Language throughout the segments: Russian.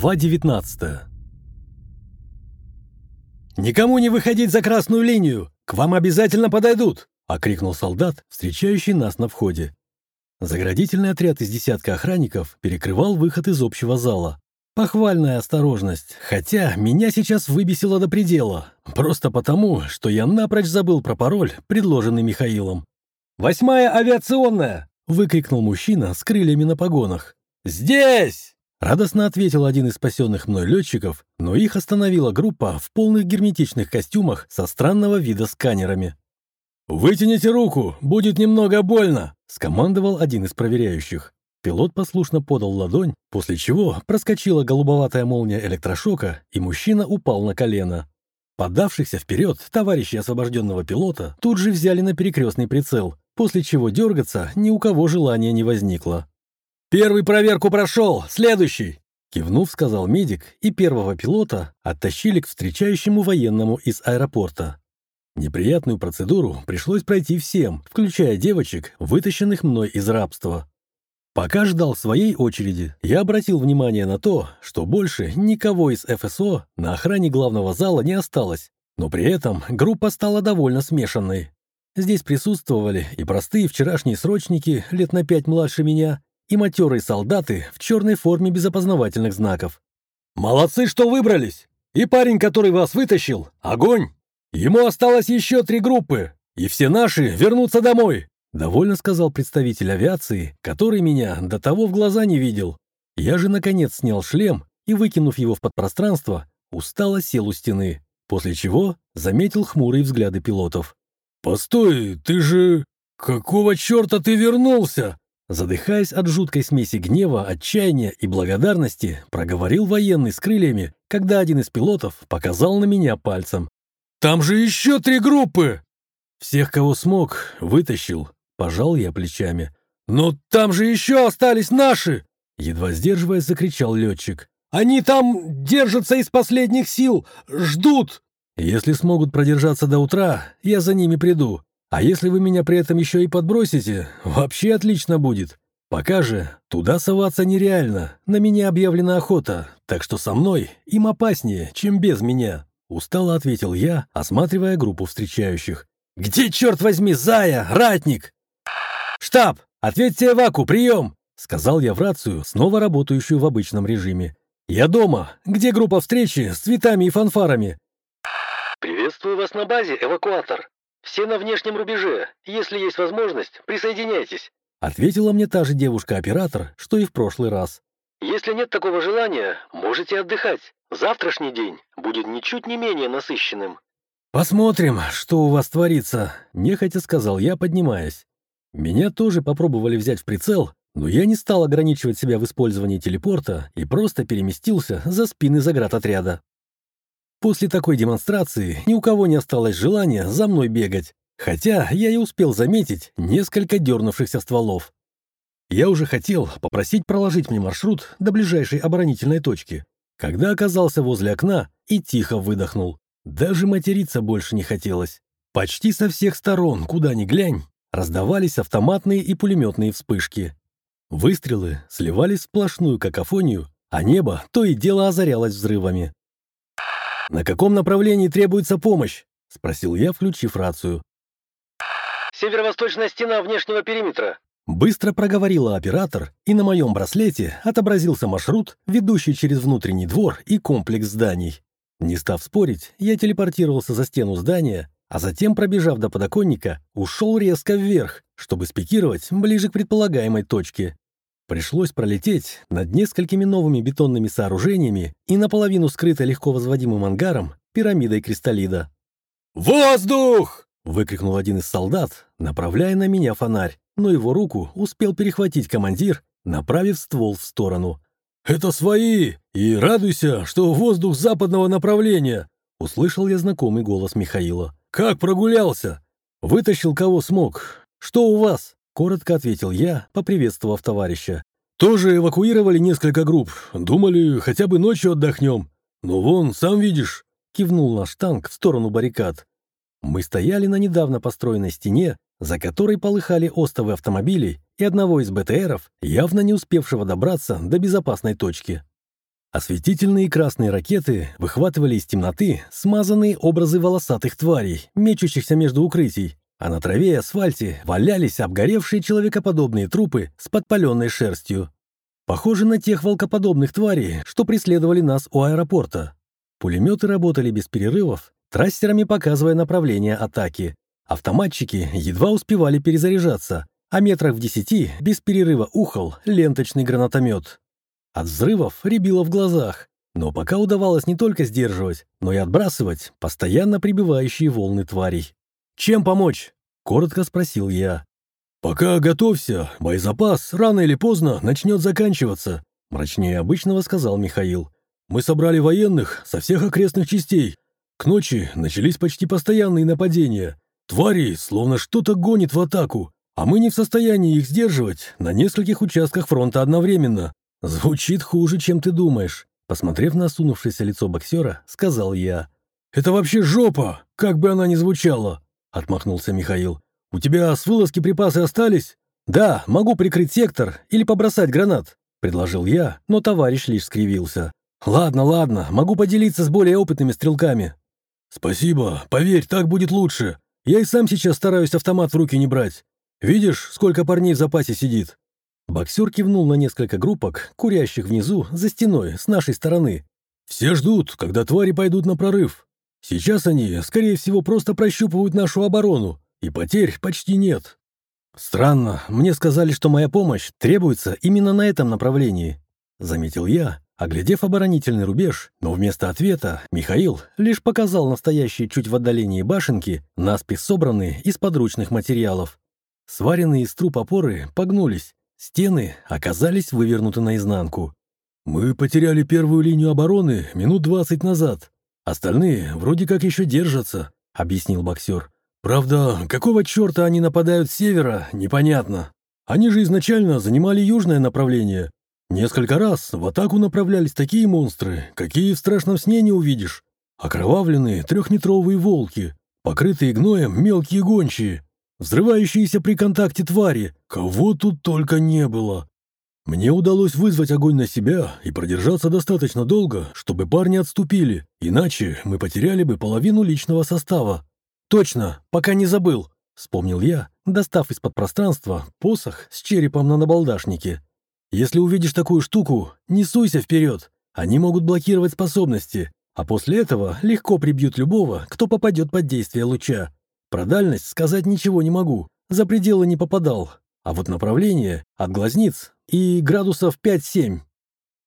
Глава 19 «Никому не выходить за красную линию! К вам обязательно подойдут!» — окрикнул солдат, встречающий нас на входе. Заградительный отряд из десятка охранников перекрывал выход из общего зала. Похвальная осторожность, хотя меня сейчас выбесило до предела, просто потому, что я напрочь забыл про пароль, предложенный Михаилом. «Восьмая авиационная!» — выкрикнул мужчина с крыльями на погонах. «Здесь!» — радостно ответил один из спасенных мной летчиков, но их остановила группа в полных герметичных костюмах со странного вида сканерами. «Вытяните руку, будет немного больно!» — скомандовал один из проверяющих. Пилот послушно подал ладонь, после чего проскочила голубоватая молния электрошока, и мужчина упал на колено. Подавшихся вперед товарищи освобожденного пилота тут же взяли на перекрестный прицел, после чего дергаться ни у кого желания не возникло. «Первый проверку прошел, следующий!» Кивнув, сказал медик, и первого пилота оттащили к встречающему военному из аэропорта. Неприятную процедуру пришлось пройти всем, включая девочек, вытащенных мной из рабства. Пока ждал своей очереди, я обратил внимание на то, что больше никого из ФСО на охране главного зала не осталось, но при этом группа стала довольно смешанной. Здесь присутствовали и простые вчерашние срочники, лет на пять младше меня, и матерые солдаты в черной форме без опознавательных знаков. «Молодцы, что выбрались! И парень, который вас вытащил, огонь! Ему осталось еще три группы, и все наши вернутся домой!» Довольно сказал представитель авиации, который меня до того в глаза не видел. Я же, наконец, снял шлем и, выкинув его в подпространство, устало сел у стены, после чего заметил хмурые взгляды пилотов. «Постой, ты же... Какого черта ты вернулся?» Задыхаясь от жуткой смеси гнева, отчаяния и благодарности, проговорил военный с крыльями, когда один из пилотов показал на меня пальцем. «Там же еще три группы!» Всех, кого смог, вытащил, Пожал я плечами. «Но там же еще остались наши!» Едва сдерживаясь, закричал летчик. «Они там держатся из последних сил! Ждут!» «Если смогут продержаться до утра, я за ними приду. А если вы меня при этом еще и подбросите, вообще отлично будет. Пока же туда соваться нереально, на меня объявлена охота, так что со мной им опаснее, чем без меня», — устало ответил я, осматривая группу встречающих. «Где, черт возьми, Зая, ратник?» «Штаб! Ответьте Эваку, прием!» — сказал я в рацию, снова работающую в обычном режиме. «Я дома. Где группа встречи с цветами и фанфарами?» «Приветствую вас на базе, эвакуатор. Все на внешнем рубеже. Если есть возможность, присоединяйтесь», — ответила мне та же девушка-оператор, что и в прошлый раз. «Если нет такого желания, можете отдыхать. Завтрашний день будет ничуть не менее насыщенным». «Посмотрим, что у вас творится», — нехотя сказал я, поднимаясь. Меня тоже попробовали взять в прицел, но я не стал ограничивать себя в использовании телепорта и просто переместился за спины заградотряда. После такой демонстрации ни у кого не осталось желания за мной бегать, хотя я и успел заметить несколько дернувшихся стволов. Я уже хотел попросить проложить мне маршрут до ближайшей оборонительной точки, когда оказался возле окна и тихо выдохнул. Даже материться больше не хотелось. Почти со всех сторон, куда ни глянь, Раздавались автоматные и пулеметные вспышки. Выстрелы сливались в сплошную какофонию, а небо то и дело озарялось взрывами. «На каком направлении требуется помощь?» — спросил я, включив рацию. «Северо-восточная стена внешнего периметра», Быстро проговорила оператор, и на моем браслете отобразился маршрут, ведущий через внутренний двор и комплекс зданий. Не став спорить, я телепортировался за стену здания а затем, пробежав до подоконника, ушел резко вверх, чтобы спикировать ближе к предполагаемой точке. Пришлось пролететь над несколькими новыми бетонными сооружениями и наполовину скрыто легко возводимым ангаром пирамидой кристаллида. «Воздух!» — выкрикнул один из солдат, направляя на меня фонарь, но его руку успел перехватить командир, направив ствол в сторону. «Это свои! И радуйся, что воздух западного направления!» — услышал я знакомый голос Михаила. «Как прогулялся?» «Вытащил кого смог. Что у вас?» — коротко ответил я, поприветствовав товарища. «Тоже эвакуировали несколько групп. Думали, хотя бы ночью отдохнем. Но вон, сам видишь», — кивнул наш танк в сторону баррикад. Мы стояли на недавно построенной стене, за которой полыхали остовы автомобилей и одного из БТРов, явно не успевшего добраться до безопасной точки. Осветительные красные ракеты выхватывали из темноты смазанные образы волосатых тварей, мечущихся между укрытий, а на траве и асфальте валялись обгоревшие человекоподобные трупы с подпаленной шерстью. Похоже на тех волкоподобных тварей, что преследовали нас у аэропорта. Пулеметы работали без перерывов, трассерами показывая направление атаки. Автоматчики едва успевали перезаряжаться, а метрах в десяти без перерыва ухал ленточный гранатомет. От взрывов рябило в глазах, но пока удавалось не только сдерживать, но и отбрасывать постоянно прибывающие волны тварей. «Чем помочь?» — коротко спросил я. «Пока готовься, боезапас рано или поздно начнет заканчиваться», — мрачнее обычного сказал Михаил. «Мы собрали военных со всех окрестных частей. К ночи начались почти постоянные нападения. Твари словно что-то гонит в атаку, а мы не в состоянии их сдерживать на нескольких участках фронта одновременно. Звучит хуже, чем ты думаешь», — посмотрев на осунувшееся лицо боксера, сказал я. «Это вообще жопа, как бы она ни звучала», — отмахнулся Михаил. «У тебя с вылазки припасы остались?» «Да, могу прикрыть сектор или побросать гранат», — предложил я, но товарищ лишь скривился. «Ладно, ладно, могу поделиться с более опытными стрелками». «Спасибо, поверь, так будет лучше. Я и сам сейчас стараюсь автомат в руки не брать. Видишь, сколько парней в запасе сидит?» Боксер кивнул на несколько группок, курящих внизу, за стеной, с нашей стороны. «Все ждут, когда твари пойдут на прорыв. Сейчас они, скорее всего, просто прощупывают нашу оборону, и потерь почти нет. Странно, мне сказали, что моя помощь требуется именно на этом направлении, заметил я, оглядев оборонительный рубеж, но вместо ответа Михаил лишь показал настоящие чуть в отдалении башенки, наспех собранные из подручных материалов. Сваренные из труб опоры погнулись, стены оказались вывернуты наизнанку. «Мы потеряли первую линию обороны минут двадцать назад. Остальные вроде как еще держатся», — объяснил боксер. Правда, какого черта они нападают с севера, непонятно. Они же изначально занимали южное направление. Несколько раз в атаку направлялись такие монстры, какие в страшном сне не увидишь. Окровавленные трехметровые волки, покрытые гноем мелкие гончие, взрывающиеся при контакте твари, кого тут только не было. Мне удалось вызвать огонь на себя и продержаться достаточно долго, чтобы парни отступили, иначе мы потеряли бы половину личного состава. «Точно, пока не забыл», — вспомнил я, достав из-под пространства посох с черепом на набалдашнике. «Если увидишь такую штуку, не суйся вперед. Они могут блокировать способности, а после этого легко прибьют любого, кто попадет под действие луча. Про дальность сказать ничего не могу, за пределы не попадал, а вот направление от глазниц и градусов 5-7».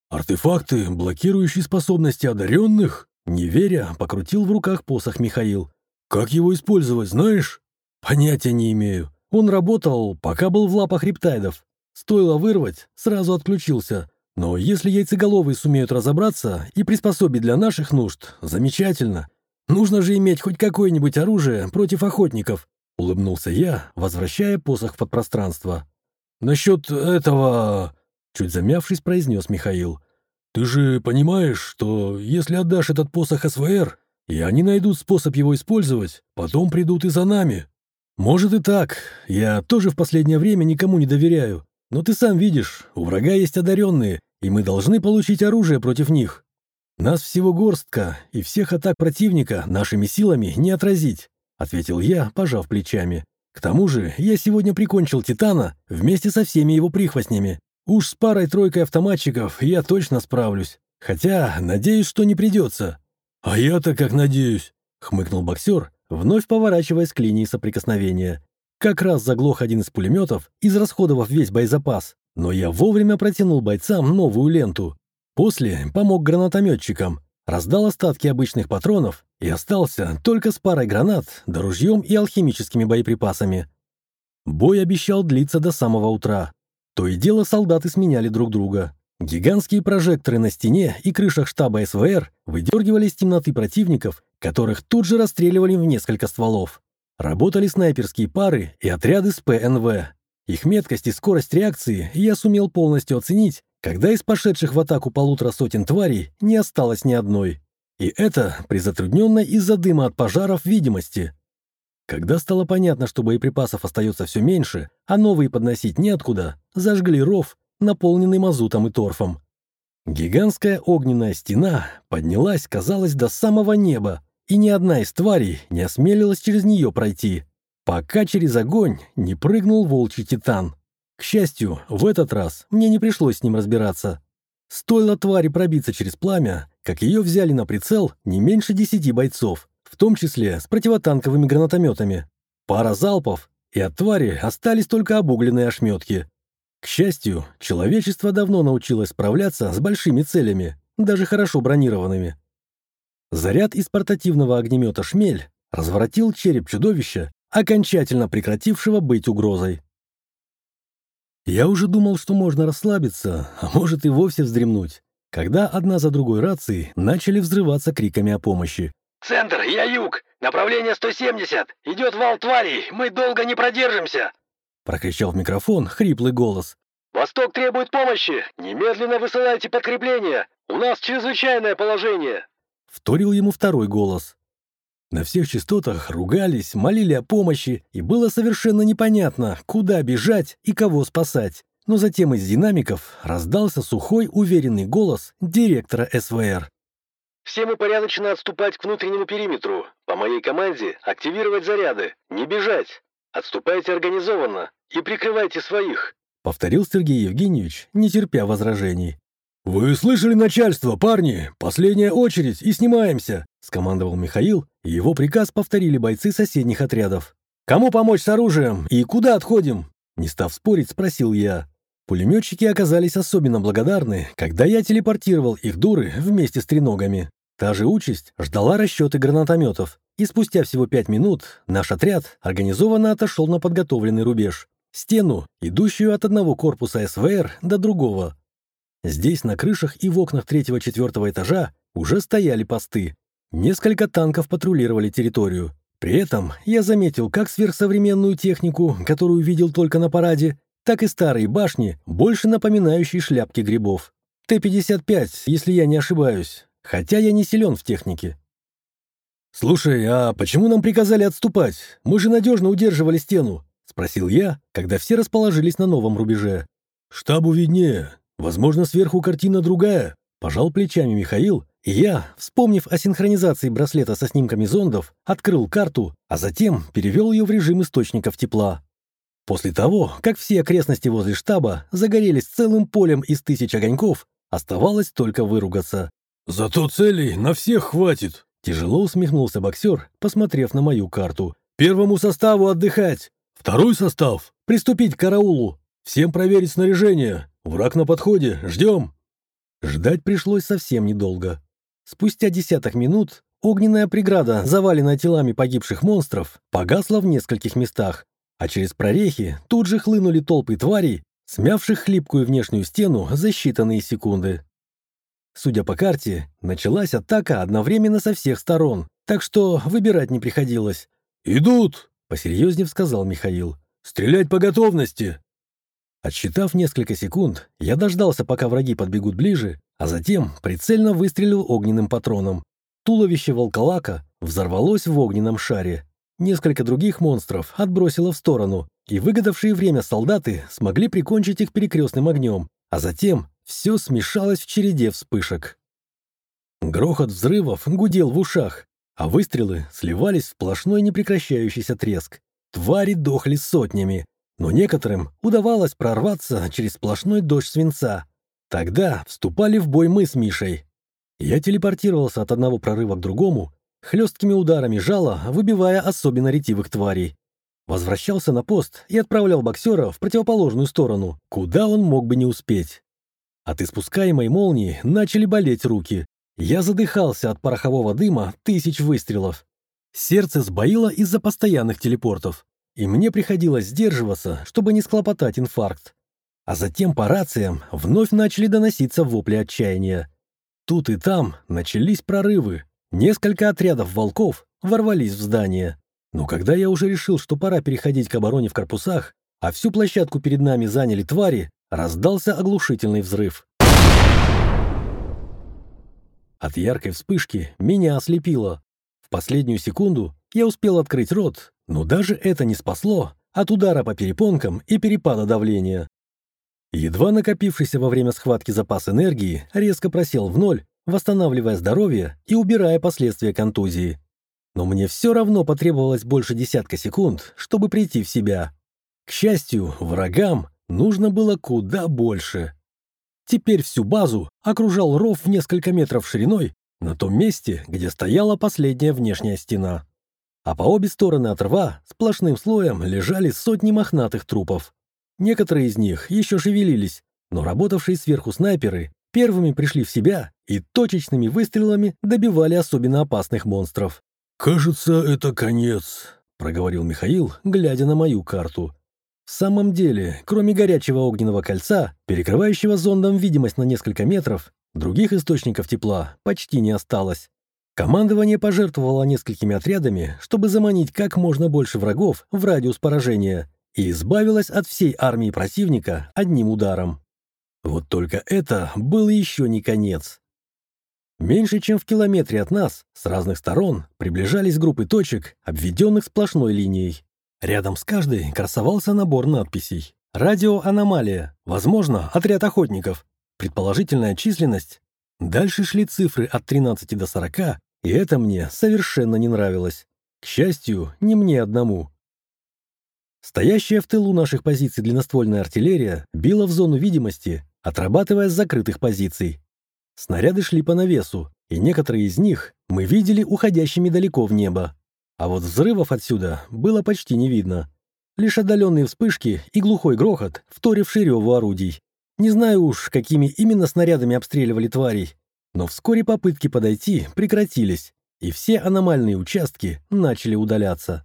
«Артефакты, блокирующие способности одаренных?» Не веря, покрутил в руках посох Михаил. «Как его использовать, знаешь?» «Понятия не имею. Он работал, пока был в лапах рептайдов. Стоило вырвать, сразу отключился. Но если яйцеголовые сумеют разобраться и приспособить для наших нужд, замечательно. Нужно же иметь хоть какое-нибудь оружие против охотников», — улыбнулся я, возвращая посох в подпространство. «Насчет этого...» — чуть замявшись, произнес Михаил. «Ты же понимаешь, что если отдашь этот посох СВР, и они найдут способ его использовать, потом придут и за нами. Может и так. Я тоже в последнее время никому не доверяю. Но ты сам видишь, у врага есть одаренные, и мы должны получить оружие против них. Нас всего горстка, и всех атак противника нашими силами не отразить», — ответил я, пожав плечами. «К тому же я сегодня прикончил Титана вместе со всеми его прихвостнями. Уж с парой-тройкой автоматчиков я точно справлюсь. Хотя, надеюсь, что не придется. «А я-то как надеюсь», — хмыкнул боксер, вновь поворачиваясь к линии соприкосновения. Как раз заглох один из пулеметов, израсходовав весь боезапас, но я вовремя протянул бойцам новую ленту. После помог гранатометчикам, раздал остатки обычных патронов и остался только с парой гранат, да и алхимическими боеприпасами. Бой обещал длиться до самого утра. То и дело солдаты сменяли друг друга. Гигантские прожекторы на стене и крышах штаба СВР выдергивали из темноты противников, которых тут же расстреливали в несколько стволов. Работали снайперские пары и отряды с ПНВ. Их меткость и скорость реакции я сумел полностью оценить, когда из пошедших в атаку полутора сотен тварей не осталось ни одной. И это при затрудненной из-за дыма от пожаров видимости. Когда стало понятно, что боеприпасов остается все меньше, а новые подносить неоткуда, зажгли ров наполненный мазутом и торфом. Гигантская огненная стена поднялась, казалось, до самого неба, и ни одна из тварей не осмелилась через нее пройти, пока через огонь не прыгнул волчий титан. К счастью, в этот раз мне не пришлось с ним разбираться. Стоило твари пробиться через пламя, как ее взяли на прицел не меньше десяти бойцов, в том числе с противотанковыми гранатометами. Пара залпов, и от твари остались только обугленные ошметки. К счастью, человечество давно научилось справляться с большими целями, даже хорошо бронированными. Заряд из портативного огнемета «Шмель» разворотил череп чудовища, окончательно прекратившего быть угрозой. Я уже думал, что можно расслабиться, а может и вовсе вздремнуть, когда одна за другой рации начали взрываться криками о помощи. «Центр, я юг! Направление 170! Идет вал тварей! Мы долго не продержимся!» Прокричал в микрофон хриплый голос. «Восток требует помощи! Немедленно высылайте подкрепление! У нас чрезвычайное положение!» Вторил ему второй голос. На всех частотах ругались, молили о помощи, и было совершенно непонятно, куда бежать и кого спасать. Но затем из динамиков раздался сухой, уверенный голос директора СВР. Всем упорядоченно отступать к внутреннему периметру. По моей команде активировать заряды. Не бежать. Отступайте организованно и прикрывайте своих. Повторил Сергей Евгеньевич, не терпя возражений. «Вы слышали начальство, парни? Последняя очередь и снимаемся!» — скомандовал Михаил, и его приказ повторили бойцы соседних отрядов. «Кому помочь с оружием и куда отходим?» Не став спорить, спросил я. Пулеметчики оказались особенно благодарны, когда я телепортировал их дуры вместе с треногами. Та же участь ждала расчеты гранатометов, и спустя всего пять минут наш отряд организованно отошел на подготовленный рубеж. Стену, идущую от одного корпуса СВР до другого. Здесь на крышах и в окнах третьего-четвертого этажа уже стояли посты. Несколько танков патрулировали территорию. При этом я заметил как сверхсовременную технику, которую видел только на параде, так и старые башни, больше напоминающие шляпки грибов. Т-55, если я не ошибаюсь, хотя я не силен в технике. «Слушай, а почему нам приказали отступать? Мы же надежно удерживали стену», — спросил я, когда все расположились на новом рубеже. «Штабу виднее. Возможно, сверху картина другая», — пожал плечами Михаил, я, вспомнив о синхронизации браслета со снимками зондов, открыл карту, а затем перевел ее в режим источников тепла. После того, как все окрестности возле штаба загорелись целым полем из тысяч огоньков, оставалось только выругаться. «Зато целей на всех хватит!» Тяжело усмехнулся боксер, посмотрев на мою карту. «Первому составу отдыхать! Второй состав — приступить к караулу! Всем проверить снаряжение! Враг на подходе! Ждем!» Ждать пришлось совсем недолго. Спустя десяток минут огненная преграда, заваленная телами погибших монстров, погасла в нескольких местах, а через прорехи тут же хлынули толпы тварей, смявших хлипкую внешнюю стену за считанные секунды. Судя по карте, началась атака одновременно со всех сторон, так что выбирать не приходилось. «Идут!» — посерьезнее сказал Михаил. «Стрелять по готовности!» Отсчитав несколько секунд, я дождался, пока враги подбегут ближе, а затем прицельно выстрелил огненным патроном. Туловище волколака взорвалось в огненном шаре. Несколько других монстров отбросило в сторону, и выгодавшие время солдаты смогли прикончить их перекрестным огнем, а затем все смешалось в череде вспышек. Грохот взрывов гудел в ушах, а выстрелы сливались в сплошной непрекращающийся треск. Твари дохли сотнями, но некоторым удавалось прорваться через сплошной дождь свинца. Тогда вступали в бой мы с Мишей. Я телепортировался от одного прорыва к другому, хлесткими ударами жала, выбивая особенно ретивых тварей. Возвращался на пост и отправлял боксера в противоположную сторону, куда он мог бы не успеть. От испускаемой молнии начали болеть руки. Я задыхался от порохового дыма тысяч выстрелов. Сердце сбоило из-за постоянных телепортов, и мне приходилось сдерживаться, чтобы не склопотать инфаркт. А затем по рациям вновь начали доноситься вопли отчаяния. Тут и там начались прорывы, Несколько отрядов волков ворвались в здание. Но когда я уже решил, что пора переходить к обороне в корпусах, а всю площадку перед нами заняли твари, раздался оглушительный взрыв. От яркой вспышки меня ослепило. В последнюю секунду я успел открыть рот, но даже это не спасло от удара по перепонкам и перепада давления. Едва накопившийся во время схватки запас энергии резко просел в ноль, восстанавливая здоровье и убирая последствия контузии. Но мне все равно потребовалось больше десятка секунд, чтобы прийти в себя. К счастью, врагам нужно было куда больше. Теперь всю базу окружал ров в несколько метров шириной на том месте, где стояла последняя внешняя стена. А по обе стороны от рва сплошным слоем лежали сотни мохнатых трупов. Некоторые из них еще шевелились, но работавшие сверху снайперы первыми пришли в себя и точечными выстрелами добивали особенно опасных монстров. «Кажется, это конец», — проговорил Михаил, глядя на мою карту. В самом деле, кроме горячего огненного кольца, перекрывающего зондом видимость на несколько метров, других источников тепла почти не осталось. Командование пожертвовало несколькими отрядами, чтобы заманить как можно больше врагов в радиус поражения, и избавилось от всей армии противника одним ударом. Вот только это был еще не конец. Меньше чем в километре от нас, с разных сторон, приближались группы точек, обведенных сплошной линией. Рядом с каждой красовался набор надписей. «Радиоаномалия», возможно, отряд охотников, предположительная численность. Дальше шли цифры от 13 до 40, и это мне совершенно не нравилось. К счастью, не мне одному. Стоящая в тылу наших позиций длинноствольная артиллерия била в зону видимости, отрабатывая с закрытых позиций. Снаряды шли по навесу, и некоторые из них мы видели уходящими далеко в небо. А вот взрывов отсюда было почти не видно. Лишь отдаленные вспышки и глухой грохот, вторивший реву орудий. Не знаю уж, какими именно снарядами обстреливали тварей, но вскоре попытки подойти прекратились, и все аномальные участки начали удаляться.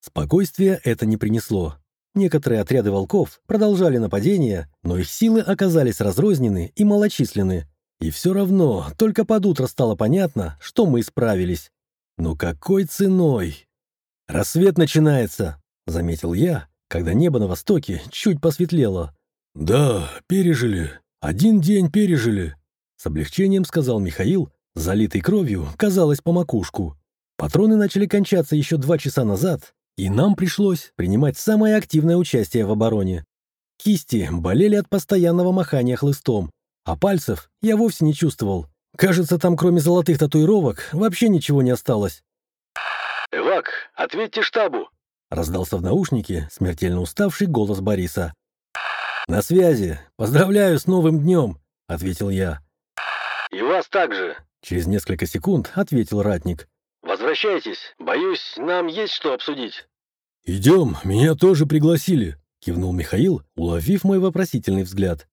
Спокойствия это не принесло. Некоторые отряды волков продолжали нападение, но их силы оказались разрознены и малочисленны. И все равно только под утро стало понятно, что мы справились. Но какой ценой? «Рассвет начинается», — заметил я, когда небо на востоке чуть посветлело. «Да, пережили. Один день пережили», — с облегчением сказал Михаил, залитый кровью, казалось, по макушку. Патроны начали кончаться еще два часа назад, и нам пришлось принимать самое активное участие в обороне. Кисти болели от постоянного махания хлыстом, а пальцев я вовсе не чувствовал. Кажется, там кроме золотых татуировок вообще ничего не осталось. «Эвак, ответьте штабу!» Раздался в наушнике смертельно уставший голос Бориса. «На связи. Поздравляю с новым днем!» — ответил я. «И вас также!» — через несколько секунд ответил ратник. «Возвращайтесь. Боюсь, нам есть что обсудить». «Идем, меня тоже пригласили», — кивнул Михаил, уловив мой вопросительный взгляд.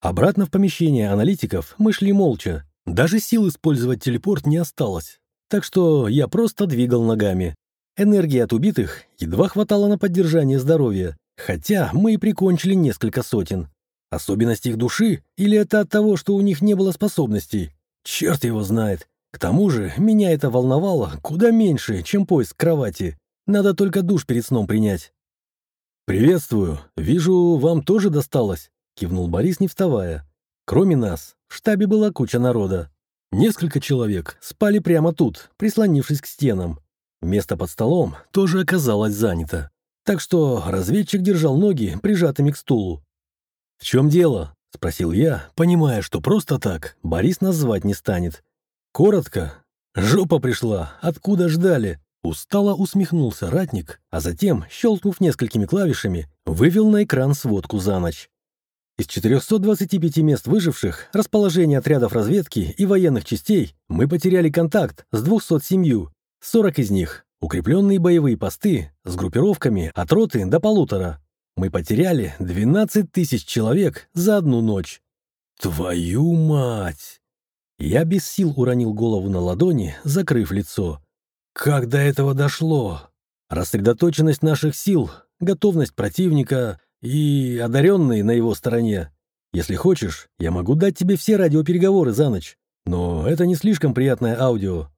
Обратно в помещение аналитиков мы шли молча, даже сил использовать телепорт не осталось, так что я просто двигал ногами. Энергии от убитых едва хватало на поддержание здоровья, хотя мы и прикончили несколько сотен. Особенность их души или это от того, что у них не было способностей? Черт его знает. К тому же меня это волновало куда меньше, чем поиск кровати. Надо только душ перед сном принять. «Приветствую. Вижу, вам тоже досталось», — кивнул Борис, не вставая. Кроме нас, в штабе была куча народа. Несколько человек спали прямо тут, прислонившись к стенам. Место под столом тоже оказалось занято. Так что разведчик держал ноги прижатыми к стулу. «В чем дело?» — спросил я, понимая, что просто так Борис нас звать не станет. Коротко. Жопа пришла, откуда ждали. Устало усмехнулся ратник, а затем, щелкнув несколькими клавишами, вывел на экран сводку за ночь. Из 425 мест выживших, расположение отрядов разведки и военных частей мы потеряли контакт с 207. 40 из них – укрепленные боевые посты с группировками от роты до полутора. Мы потеряли 12 тысяч человек за одну ночь. Твою мать! Я без сил уронил голову на ладони, закрыв лицо. Как до этого дошло? Рассредоточенность наших сил, готовность противника – и одаренный на его стороне. Если хочешь, я могу дать тебе все радиопереговоры за ночь, но это не слишком приятное аудио.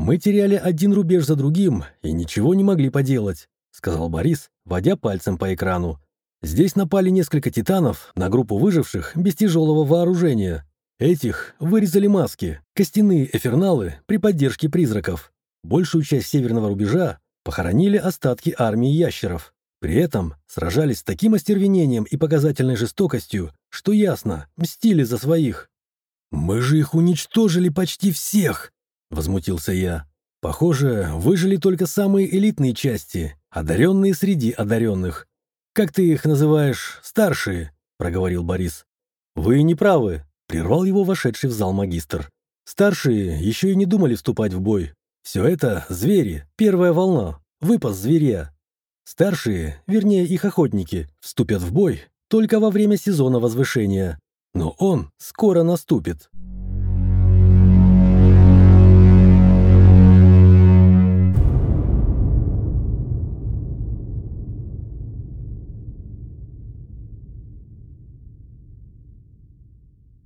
Мы теряли один рубеж за другим и ничего не могли поделать», — сказал Борис, водя пальцем по экрану. «Здесь напали несколько титанов на группу выживших без тяжелого вооружения. Этих вырезали маски, костяные эферналы при поддержке призраков. Большую часть северного рубежа похоронили остатки армии ящеров. При этом сражались с таким остервенением и показательной жестокостью, что ясно, мстили за своих. «Мы же их уничтожили почти всех!» — возмутился я. «Похоже, выжили только самые элитные части, одаренные среди одаренных. Как ты их называешь, старшие?» — проговорил Борис. «Вы не правы», — прервал его вошедший в зал магистр. «Старшие еще и не думали вступать в бой. Все это звери, первая волна, выпас зверя. Старшие, вернее их охотники, вступят в бой только во время сезона возвышения. Но он скоро наступит.